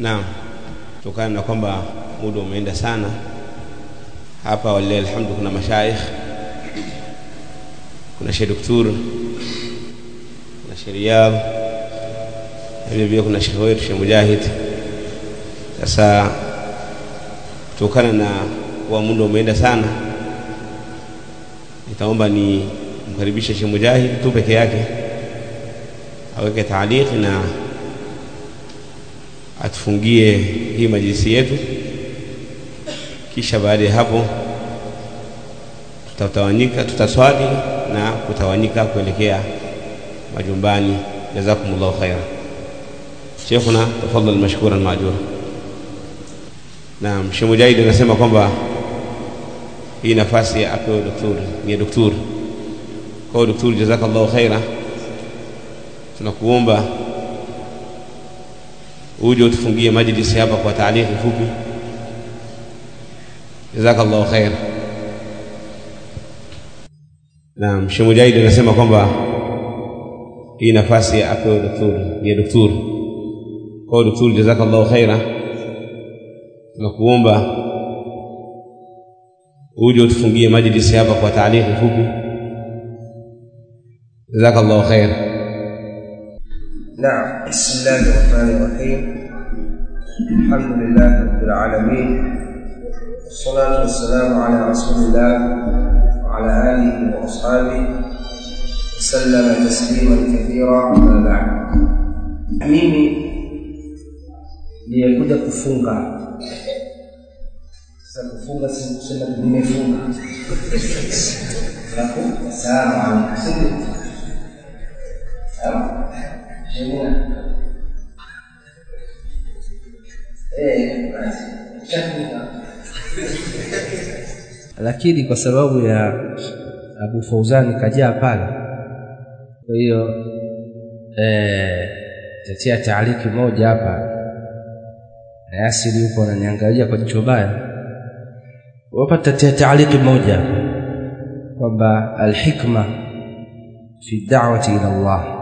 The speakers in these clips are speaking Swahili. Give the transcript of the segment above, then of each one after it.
Naam, kutokana na kwamba muda umeenda sana hapa, walilahi alhamdu, kuna mashaikh, kuna Sheikh Doktor, kuna Sheikh vile vile kuna Sheikh wetu Sheikh Mujahid. Sasa kutokana na kuwa muda umeenda sana, nitaomba ni mkaribisha Sheikh Mujahid tu peke yake aweke taaliki na atufungie hii majlisi yetu, kisha baada ya hapo tutatawanyika, tutaswali na kutawanyika kuelekea majumbani. Jazakumullahu khaira. Sheikhuna, tafadhal mashkuran maajura. Naam, Sheikh Mujahid anasema kwamba hii nafasi ya apewe daktari, ni daktari. Kwa daktari, jazakallahu khaira, tunakuomba uje utufungie majlisi hapa kwa taaliki fupi. Jazakallahu khair. Naam, Sheikh Mujahid anasema kwamba hii nafasi apewe daktari, ya daktari. Kwa daktari, jazakallahu khaira, tunakuomba uje utufungie majlisi hapa kwa taaliki fupi. Jazakallahu khair. نعم. بسم الله الرحمن الرحيم. الحمد لله رب العالمين. والصلاة والسلام على رسول الله وعلى آله وأصحابه. وسلم تسليما كثيرا أما بعد. Mimi nilikuja kufunga. Sasa kufunga si kusema nimefunga. Alafu salamu Eh, lakini kwa sababu ya Abu Fauzani kajaa pale, kwa hiyo eh, tatia taaliki moja hapa. Na Yasiri yupo ananiangalia kwa jicho baya, wapata tatia taaliki moja kwamba alhikma fi da'wati ila Allah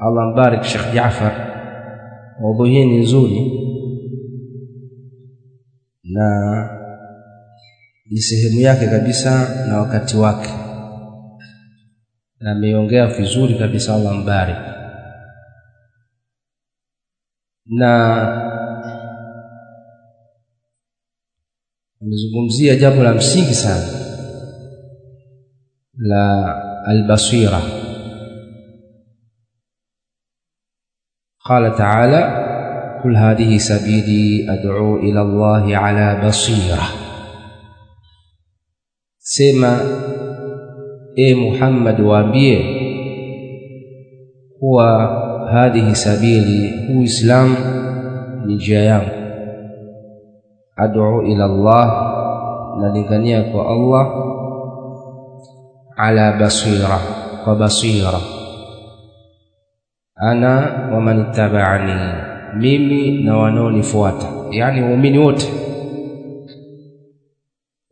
Allah mbarik Sheikh Jaafar, maudhui hii ni nzuri na ni sehemu yake kabisa na wakati wake, na ameongea vizuri kabisa. Allah mbarik. Na amezungumzia jambo la msingi sana la albasira قال تعالى قل هذه سبيلي أدعو إلى الله على بصيرة. سيما إيه محمد وأبيه هو هذه سبيلي هو إسلام لجيام أدعو إلى الله الذي كان نذكنيك الله على بصيرة وبصيرة. Ana wa man ittabaani, mimi na wanaonifuata, yani waumini wote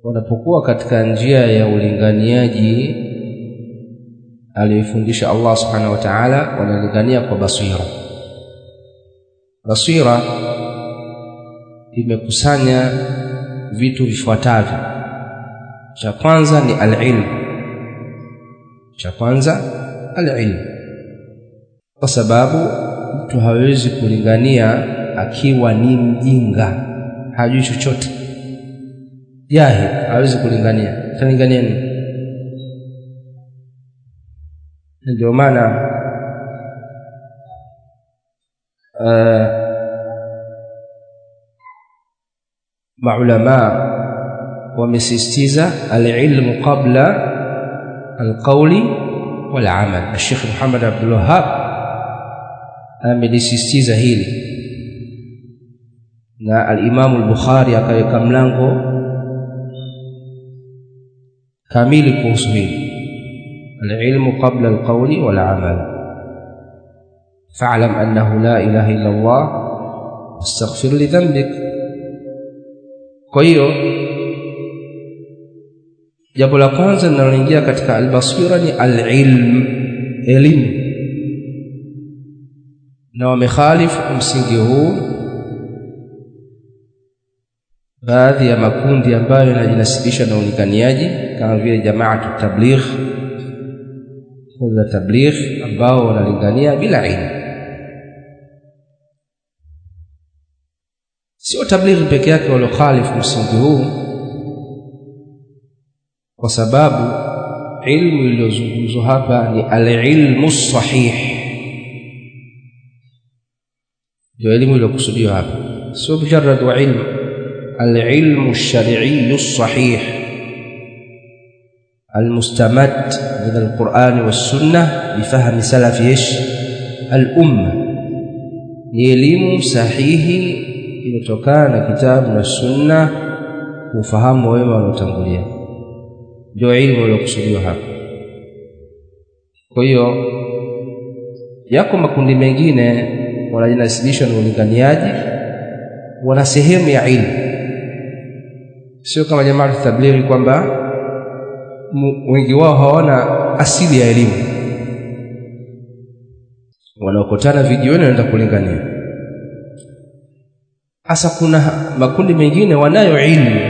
wanapokuwa katika njia ya ulinganiaji aliyofundisha Allah subhanahu wa ta'ala, wanalingania kwa basira. Basira imekusanya vitu vifuatavyo. Cha kwanza ni alilmu, cha kwanza alilmu kwa sababu mtu hawezi kulingania akiwa ni mjinga, hajui chochote, jahil, hawezi kulingania. Atalingania nini? Ndio maana uh, maulamaa wamesisitiza alilmu qabla alqauli walamal. alshekh Muhammad Abdul Wahhab amelisisitiza hili na alimamu al-Bukhari akaweka mlango kamili kuhusu hili alilmu qabla alqawli wal amal. Fa'lam annahu la ilaha illa Allah wastaghfir li dhanbik. Kwa hiyo jambo la kwanza linaloingia katika albasira ni alilm elimu na wamekhalifu msingi huu baadhi ya makundi ambayo yanajinasibisha na ulinganiaji kama vile jamaatu tabligh kundi tabligh ambao wanalingania bila ilmu. Sio tablighi peke yake waliokhalifu msingi huu kwa sababu ilmu iliyozungumzwa hapa ni alilmu sahih ndio elimu iliyokusudiwa hapa sio mujarrad wa ilmu alilmu lshariiyu sahih المستمد من القرآن والسنة بفهم سلف إيش الأمة ni elimu sahihi iliyotokana na kitabu na sunna ufahamu wema waliotangulia ndio ilmu iliyokusudiwa hapa kwa hiyo yako makundi mengine wanajinasibisha na ulinganiaji. Wana sehemu ya ilmu. Sio kama jamaa tablighi kwamba wengi wao hawana asili ya elimu. Wanaokotana vijiweni wanaenda kulingania. Hasa kuna makundi mengine wanayo ilmu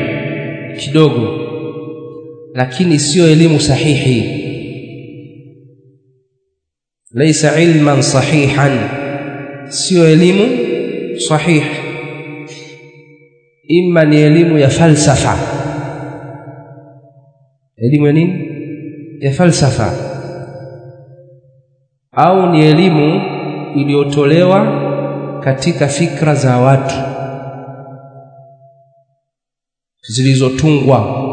kidogo lakini sio elimu sahihi. Laysa ilman sahihan sio elimu sahihi imma ni elimu ya falsafa. Elimu ya nini? Ya falsafa. Au ni elimu iliyotolewa katika fikra za watu. Zilizotungwa.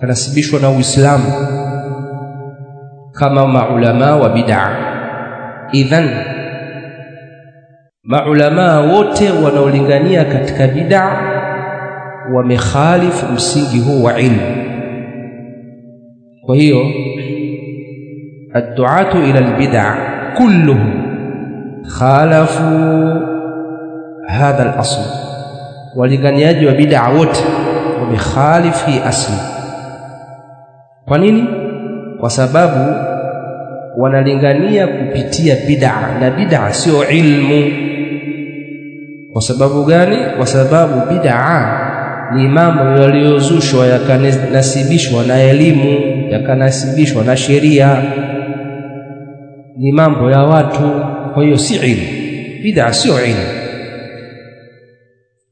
Kanasibishwa na Uislamu. Kama maulama wa bid'a idhan maulamaa wote wanaolingania katika bid'a wamekhalifu msingi huu wa ilmu. Kwa hiyo adduatu ila albid'a kulluhum khalafu hadha alasl, walinganiaji wa bid'a wote wamekhalifu hii asli. Kwa nini? Kwa sababu wanalingania kupitia bidaa na bidaa sio ilmu kwa sababu gani? Kwa sababu bid'a ni mambo yaliyozushwa yakanasibishwa na elimu yakanasibishwa na sheria. Ni mambo ya watu kwa hiyo si ilmu. Bid'a sio ilmu.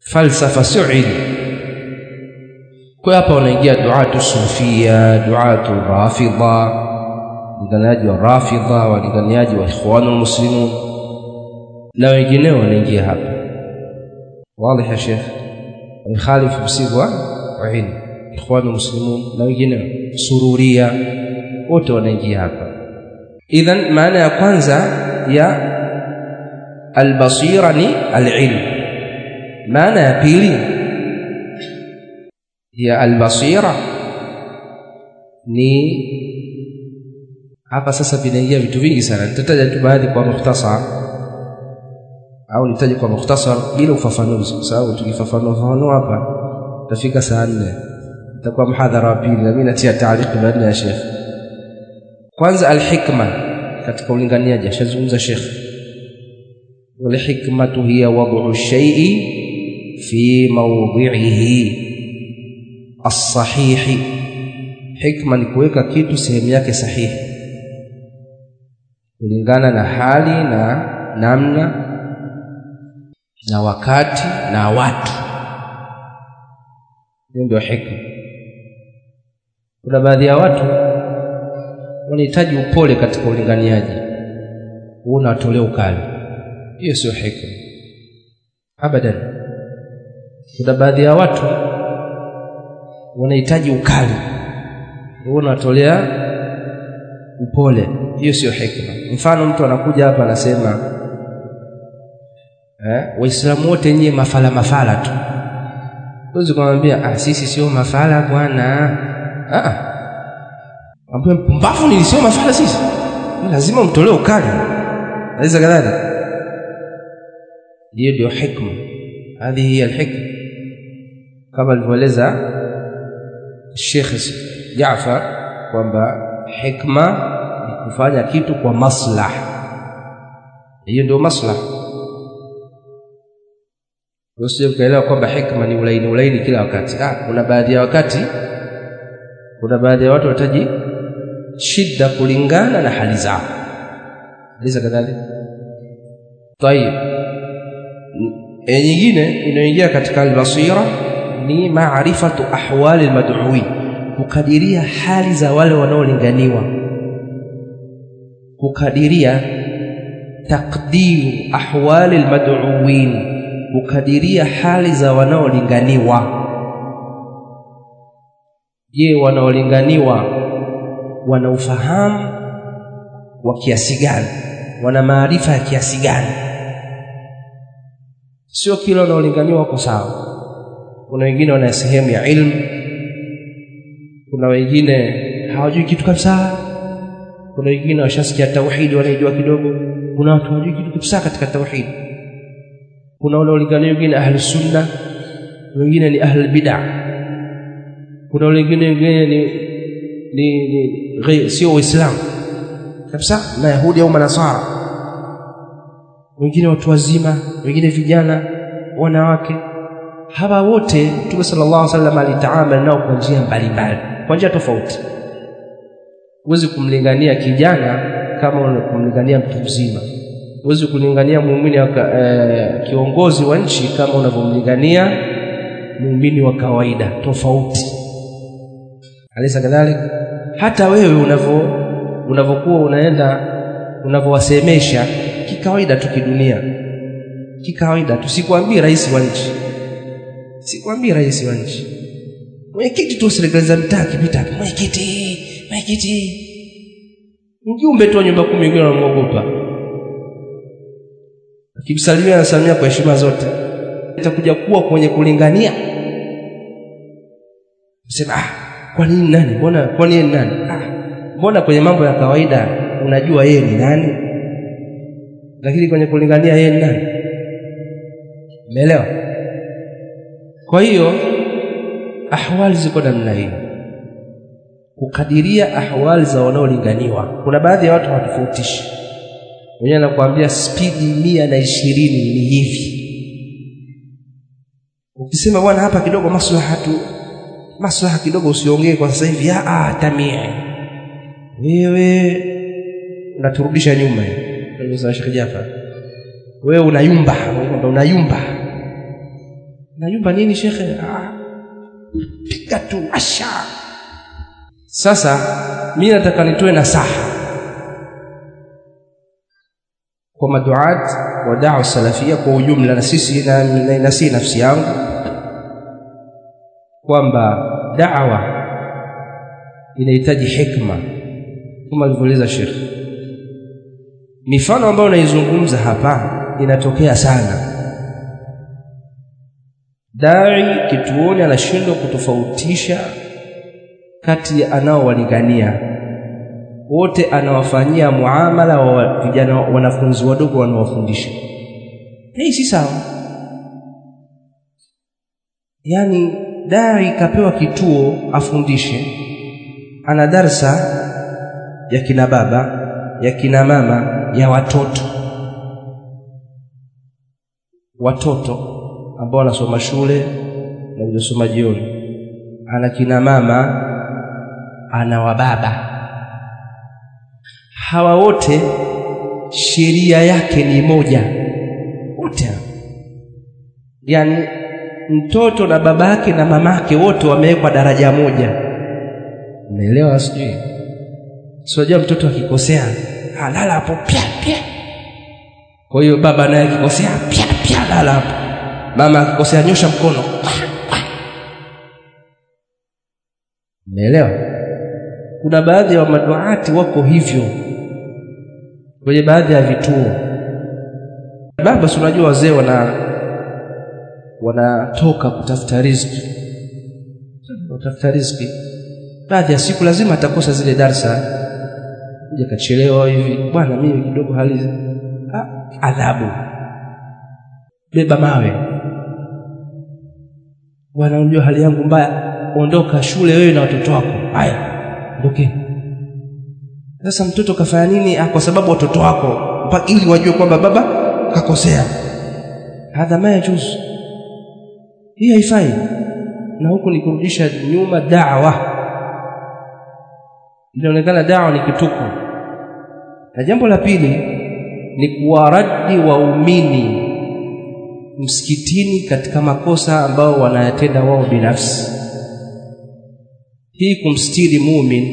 Falsafa sio ilmu. Kwa hapa wanaingia duatu sufia duatu rafidha walinganiaji wa rafidha walinganiaji wa ikhwanul muslimu na wengineo wanaingia hapa واضح يا شيخ؟ يخالف بسيبوا وعين إخوان المسلمون لو يجينا سرورية وتو نجي هذا إذن معنى قنزة يا البصيرني العلم. معنى بيلي يا البصيرة ني هذا سسبي نجي في تفيق سنة. تتجد بهذه بمختصر au nitaje kwa mukhtasar bila ufafanuzi. Sababu tukifafanua fafanua hapa tafika saa nne. Itakuwa mhadhara wa pili na mimi natia taariki baada ya shekh kwanza alhikma katika ulinganiaji ashazungumza shekh walhikmatu hiya wad'u shay'i fi mawdhi'ihi as-sahihi. Hikma ni kuweka kitu sehemu yake sahihi kulingana na hali na namna na wakati na watu. Hiyo ndio hikma kuna baadhi ya watu wanahitaji upole katika ulinganiaji. Unatolea ukali. Hiyo sio hikma abadan. Kuna baadhi ya watu wanahitaji ukali. Unatolea upole. Hiyo sio hikma mfano mtu anakuja hapa anasema eh, waislamu wote nyie mafala mafala tu. Huwezi kumwambia ah, sisi sio mafala bwana. Ah, ambia mpumbavu nini sio mafala sisi. Lazima mtolee ukali. Aisa kadhalika hiyo ndio hikma. Hadhi hiya alhikma. Kama alivyoeleza Sheikh Jaafar kwamba hikma ni kufanya kitu kwa maslaha. Hiyo ndio maslaha usije ukaelewa kwamba hikma ni ulaini ulaini kila wakati. Ah, kuna baadhi ya wakati kuna baadhi ya watu wataji shida kulingana na hali zao. Alisa kadhalika. Tayib e nyingine inayoingia katika albasira ni maarifatu ahwali almad'uin kukadiria hali za wale wanaolinganiwa. Kukadiria taqdiru ahwali almad'uin kukadiria hali za wanaolinganiwa. Je wanaolinganiwa wana ufahamu wa kiasi gani? Wana maarifa ya kiasi gani? Sio kila wanaolinganiwa wako sawa. Kuna wengine wana sehemu ya ilmu kuna wengine hawajui kitu kabisa kuna wengine washasikia tauhidi wanaijua kidogo kuna watu hawajui kitu kabisa katika tauhidi kuna wale walinganiwa wengine ahli sunna wengine ni ahli bid'a kuna wengine wengine ni ni, ni sio waislamu kabisa mayahudi au manasara. Wengine watu wazima wengine vijana wanawake. Hawa wote mtume sallallahu alaihi wasallam alitaamali nao kwa njia mbalimbali kwa njia tofauti. Huwezi kumlingania kijana kama kumlingania mtu mzima huwezi kulingania muumini e, kiongozi wa nchi kama unavyomlingania muumini wa kawaida tofauti. Alisa kadhalika hata wewe unavyo unavyokuwa unaenda unavyowasemesha kikawaida tu kidunia. Kikawaida tu. Sikwambii rais wa nchi. Sikwambii rais wa nchi. Mwenyekiti tu serikali za mtaa kipita mwenyekiti mwenyekiti. Mjumbe tu wa nyumba kumi wengine wanamwogopa akimsalimia anasalimia kwa heshima zote itakuja kuwa kwenye kulingania. Sema ah kwa nini nani? Mbona kwa nini nani? Ah mbona kwenye mambo ya kawaida unajua yeye ni nani? Lakini kwenye kulingania yeye ni nani? Umeelewa? Kwa hiyo ahwali ziko namna hiyo. Kukadiria ahwali za wanaolinganiwa. Kuna baadhi ya watu hawatofautishi mwenyewe anakuambia spidi mia na ishirini ni hivi. Ukisema bwana hapa kidogo maslaha tu maslaha kidogo usiongee kwa sasa hivi. Ah tamie wewe unaturudisha nyuma Sheikh Jafar wewe unayumba unayumba unayumba nini shekhe ah piga tu asha. Sasa mi nataka nitoe nasaha kwa maduat wa da'wa salafia kwa ujumla na sisi na, na, na si nafsi yangu kwamba da'wa inahitaji hikma kama alivyoeleza Sheikh. Mifano ambayo naizungumza hapa inatokea sana. Dai kituoni anashindwa kutofautisha kati ya anaowalingania wote anawafanyia muamala wa vijana wanafunzi wadogo wanawafundisha hii si sawa? Yani dai kapewa kituo afundishe ana darsa ya kina baba ya kina mama ya watoto. Watoto ambao wanasoma shule na wanasoma jioni. Ana kina mama ana wababa hawa wote sheria yake ni moja. Wote yani mtoto na babake na mamake wote wamewekwa daraja moja. Umeelewa sijui? Siwajua mtoto akikosea halala hapo pya pya. Kwa hiyo baba naye akikosea pya pya lala hapo. Mama akikosea nyosha mkono. Umeelewa? Kuna baadhi ya wa maduati wako hivyo kwenye baadhi ya vituo. Baba si unajua wazee wana wanatoka kutafuta riziki. Kutafuta riziki. Baadhi ya siku lazima atakosa zile darsa kuja kachelewa hivi. Bwana mimi kidogo hali adhabu. Beba mawe. Bwana unajua hali yangu mbaya. Ondoka shule wewe na watoto wako. Haya ondokeni sasa mtoto kafanya nini? Ah, kwa sababu watoto wako. Ili wajue kwamba baba kakosea. Hadha ma yajuz, hii haifai. Na huku ni kurudisha nyuma dawa. Inaonekana dawa ni kituko. Na jambo la pili ni kuwaradi waumini msikitini katika makosa ambao wanayatenda wao binafsi. Hii kumstiri mumin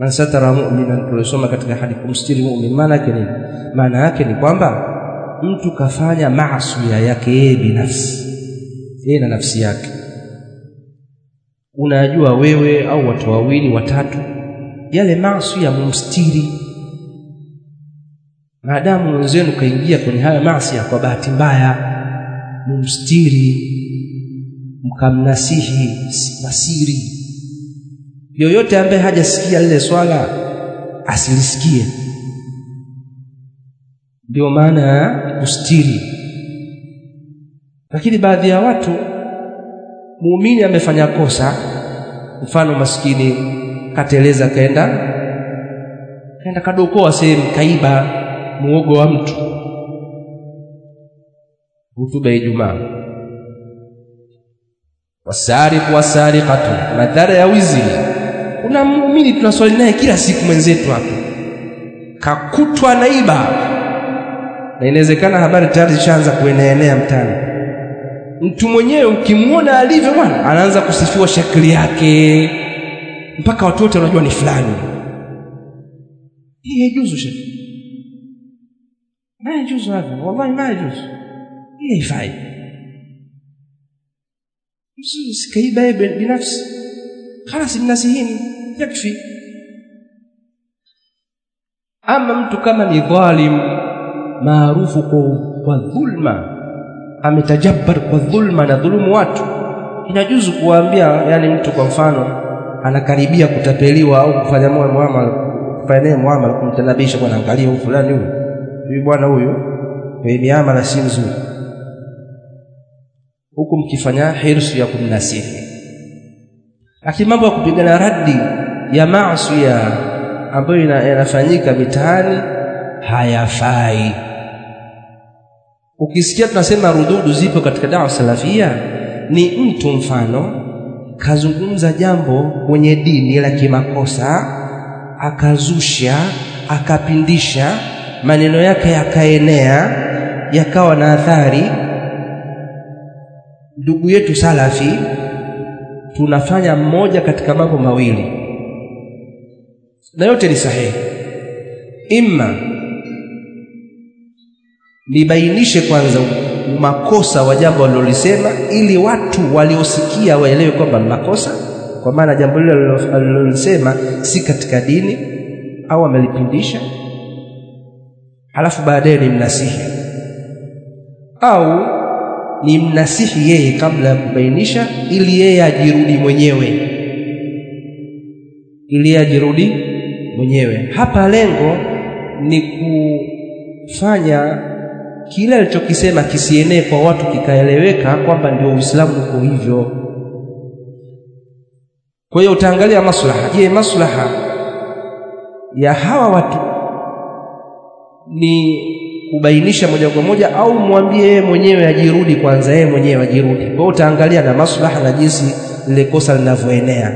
man satara mu'minan tulisoma katika hadithi kumstiri mumin. Maana yake nini maana yake ni kwamba mtu kafanya maasi yake yeye binafsi. Yeye na nafsi yake. Unajua wewe au watu wawili watatu yale maasi ya mumstiri. Maadamu wenzenu kaingia kwenye haya maasi kwa bahati mbaya mumstiri mkamnasihi masiri yoyote ambaye hajasikia lile swala asilisikie. Ndio maana ya kustiri lakini baadhi ya watu muumini amefanya kosa. Mfano maskini kateleza kaenda kaenda kadokoa sehemu kaiba muogo wa mtu. Hutuba Ijumaa. Wasariqu wasariqatu madhara ya wizi kuna muumini tunaswali naye kila siku mwenzetu hapo kakutwa naiba na inawezekana habari tayari zishaanza kuenea mtani. mtu mwenyewe ukimwona alivyo bwana anaanza kusifiwa shakili yake. Mpaka watu wote wanajua ni fulani. Hii juzu shekhi ma yajuzu hadha wallahi ma yajuzu hii haifai. Sikaiba yeye binafsi khalas mnasihini yakfi. Ama mtu kama ni dhalim maarufu kwa dhulma ametajabbar kwa dhulma na dhulumu watu inajuzu kuwaambia yani mtu kwa mfano anakaribia kutapeliwa au kufanya muamala kufanya muamala kumtanabisha bwana angalia huyu fulani huyu huyu bwana huyu kwa miamala si nzuri huku mkifanya hirsu ya kumnasihi lakini mambo ya kupigana radi ya maasi ambayo yanafanyika mitaani hayafai. Ukisikia tunasema rududu zipo katika dawa salafia ni mtu mfano kazungumza jambo kwenye dini la kimakosa akazusha akapindisha maneno yake yakaenea yakawa na athari. Ndugu yetu salafi tunafanya mmoja katika mambo mawili. Na yote ni sahihi. Imma nibainishe kwanza makosa wa jambo walilolisema ili watu waliosikia waelewe kwamba ni makosa kwa maana jambo lile alilolisema si katika dini au amelipindisha. Halafu baadaye ni mnasihi. Au ni mnasihi yeye kabla ya kubainisha ili yeye ajirudi mwenyewe ili ajirudi mwenyewe hapa lengo ni kufanya kile alichokisema kisienee kwa watu kikaeleweka kwamba ndio Uislamu uko hivyo. Kwa hiyo utaangalia maslaha. Je, maslaha ya hawa watu ni kubainisha moja kwa moja au mwambie yeye mwenyewe ajirudi kwanza, yeye mwenyewe ajirudi. Kwa utaangalia na maslaha na jinsi lile kosa linavyoenea,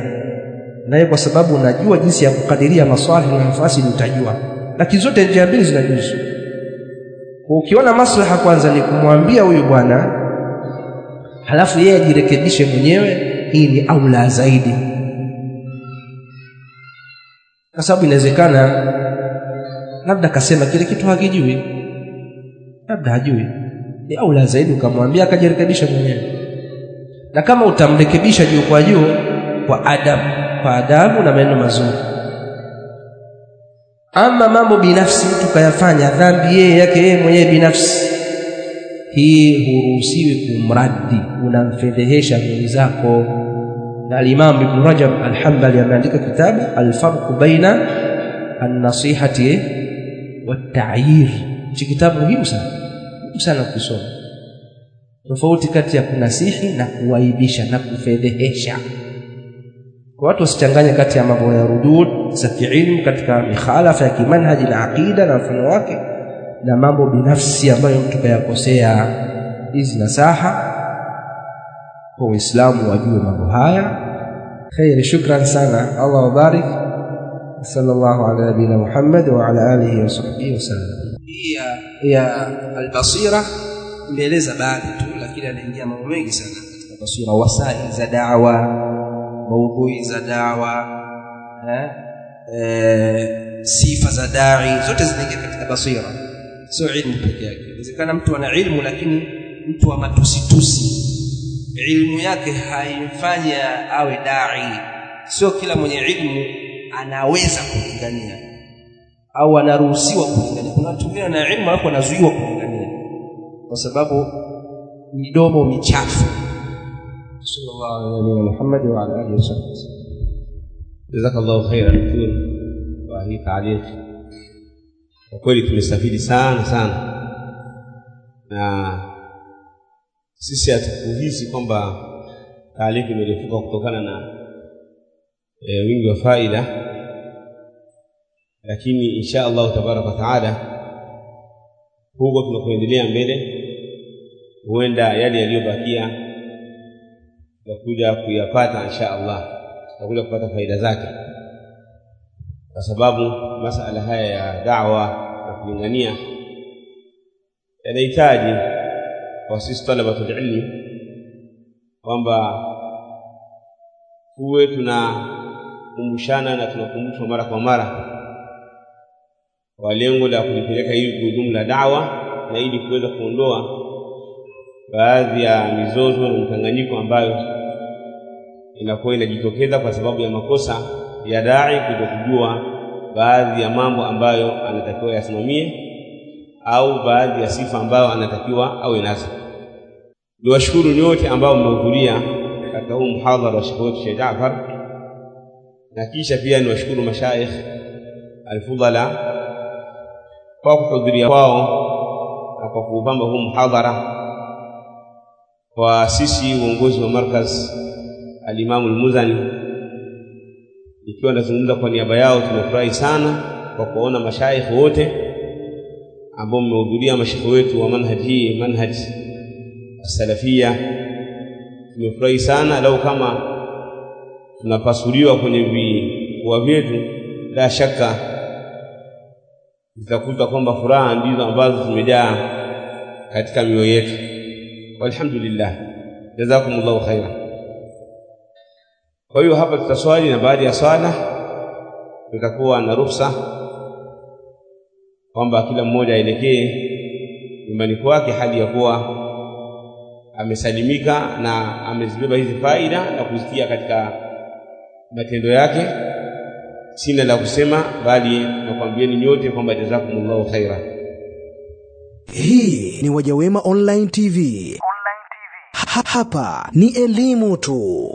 naye kwa sababu unajua jinsi ya kukadiria maswali na nafasi, utajua. Lakini zote njia mbili zinajuzu. Ukiona maslaha kwanza ni kumwambia huyu bwana, halafu yeye ajirekebishe mwenyewe, hii ni aula zaidi, kwa sababu inawezekana labda kasema kile kitu hakijui, labda hajui. Ni aula zaidi ukamwambia akajirekebisha mwenyewe, na kama utamrekebisha juu kwa juu kwa adabu, kwa adabu na maneno mazuri ama mambo binafsi mtu kayafanya dhambi yeye yake yeye mwenyewe binafsi, hii huruhusiwi kumradi unamfedhehesha mwenzako. Na alimamu Ibn Rajab alhambali ameandika kitabu Al-Farqu baina an-nasihati wat-ta'yir. Hichi kitabu muhimu sana, muhimu sana kusoma, tofauti kati ya kunasihi na kuwaibisha na kufedhehesha kwa watu wasichanganye kati ya mambo ya rudud za kiilmu katika mikhalafa ya kimanhaji na aqida na mfano wake na mambo binafsi ambayo mtu kayakosea. Hizi nasaha kwa Uislamu wajue mambo haya. Kheri, shukran sana, Allah wabarik. Sallallahu ala nabina Muhammad wa ala alihi wa sahbihi wasallam. Hii ya, albasira imeeleza baadhi tu, lakini anaingia mambo mengi sana katika basira, wasaili za dawa, maudhui za dawa eh, sifa za dai zote zinaingia katika basira, sio ilmu peke yake. Inawezekana mtu ana ilmu lakini mtu wa matusitusi, ilmu yake haimfanya awe dai. Sio kila mwenye ilmu anaweza kulingania au anaruhusiwa kulingania. Kuna watu na elimu alafu wanazuiwa kulingania kwa sababu midomo michafu. Sallallahu alaihi wa sallam Muhammad wa ala alihi wasallam. jazakallahu khairan doktor wa hii taarifa kwa kweli tumestafidi sana sana na sisi hatukuhisi kwamba taarifa imerefuka kutokana na e, wingi wa faida lakini insha allahu tabaraka wa taala huko tunakuendelea mbele huenda yale yaliyobakia tutakuja kuyapata insha allah tutakuja kupata faida zake. Kwa sababu masala haya ya dawa na kulingania yanahitaji kwa sisi talabatul ilmi kwamba tuwe tunakumbushana na tunakumbushwa mara kwa mara kwa lengo la kulipeleka hili gurudumu la dawa na ili kuweza kuondoa baadhi ya mizozo na mkanganyiko ambayo inakuwa inajitokeza kwa sababu ya makosa ya dai kutokujua baadhi ya mambo ambayo anatakiwa yasimamie au baadhi ya sifa ambayo anatakiwa awe nazo. Niwashukuru nyote ambao mmehudhuria katika huu mhadhara wa Sheikh wetu Sheikh Jaafar, na kisha pia niwashukuru mashaikh alfudhala kwa kuhudhuria kwao na kwa kuupamba huu mhadhara Kwa sisi uongozi wa markaz Alimamu Almuzani, ikiwa nazungumza kwa niaba yao, tumefurahi sana kwa kuona mashaikh wote ambao mmehudhuria, mashaikh wetu wa manhaj hii manhaj salafia. Tumefurahi sana lau kama tunapasuliwa kwenye vifua vyetu, la shaka zitakuta kwamba furaha ndizo ambazo zimejaa katika mioyo yetu. Walhamdulillah, jazakumullahu khaira. Kwa hiyo hapa tutaswali na baada ya swala tutakuwa na ruhusa kwamba kila mmoja aelekee nyumbani kwake hali ya kuwa amesalimika na amezibeba hizi faida na kuzitia katika matendo yake. Sina la kusema, bali nakwambieni nyote kwamba jazakumullahu khaira. Hii ni Wajawema Online TV. Ha hapa ni elimu tu.